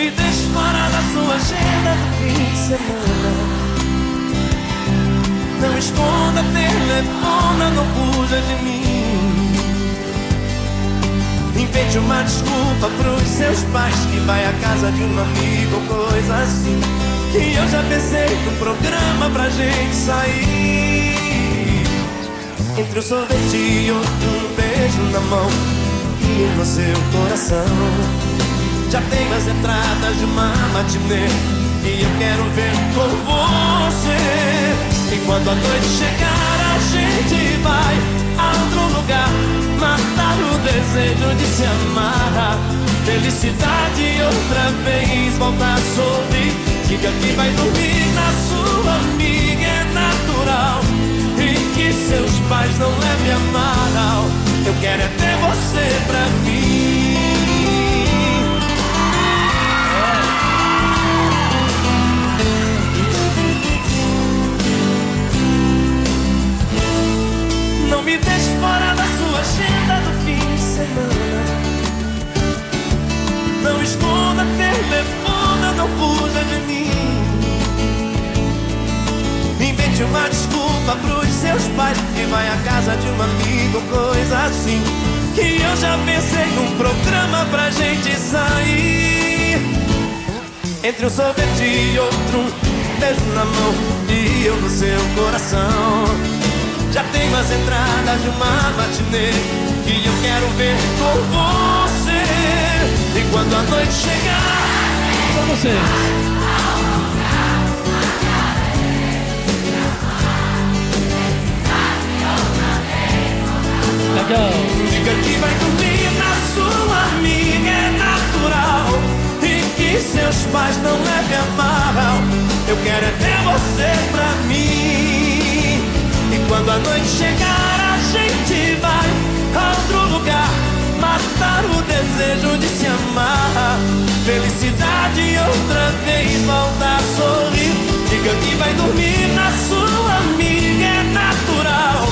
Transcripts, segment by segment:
me deixe fora da sua agenda do fim de semana. Não esconda, telefona, não fuja de mim. Invente uma desculpa pros seus pais que vai à casa de um amigo ou coisa assim. Que eu já pensei num programa pra gente sair. Entre o sorvete e outro um beijo na mão e no seu coração. Já tenho as entradas de uma matinê e eu quero ver com você. E quando a noite chegar, a gente vai a outro lugar matar o desejo de se amar. Felicidade outra vez voltar a sorrir. Diga que vai dormir na Não esconda telefone, não fuja de mim. Invente uma desculpa pros seus pais que vai à casa de um amigo, coisa assim. Que eu já pensei num programa pra gente sair. Entre um sorvete e outro, beijo na mão e eu no seu coração. Já tenho as entradas de uma matinê que eu quero ver com você. Quando a noite chegar, Só vocês. Legal. diga que vai dormir na sua amiga, é natural. E que seus pais não levem a mal. Eu quero é ter você pra mim. E quando a noite chegar, a gente vai a outro lugar. Matar o desejo de se amar. Felicidade outra vez voltar a sorrir. Diga que vai dormir na sua amiga, é natural.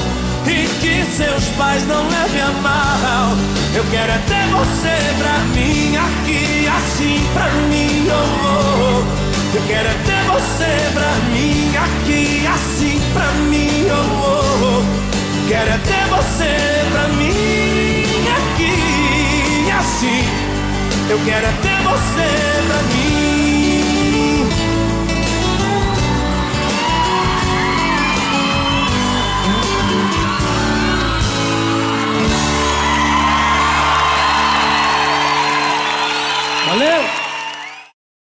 E que seus pais não levem a mal. Eu quero é ter você pra mim aqui, assim pra mim. Oh, oh. Eu quero é ter você pra mim aqui, assim pra mim. Oh, oh. Quero é ter você Eu quero é ter você pra mim. Valeu!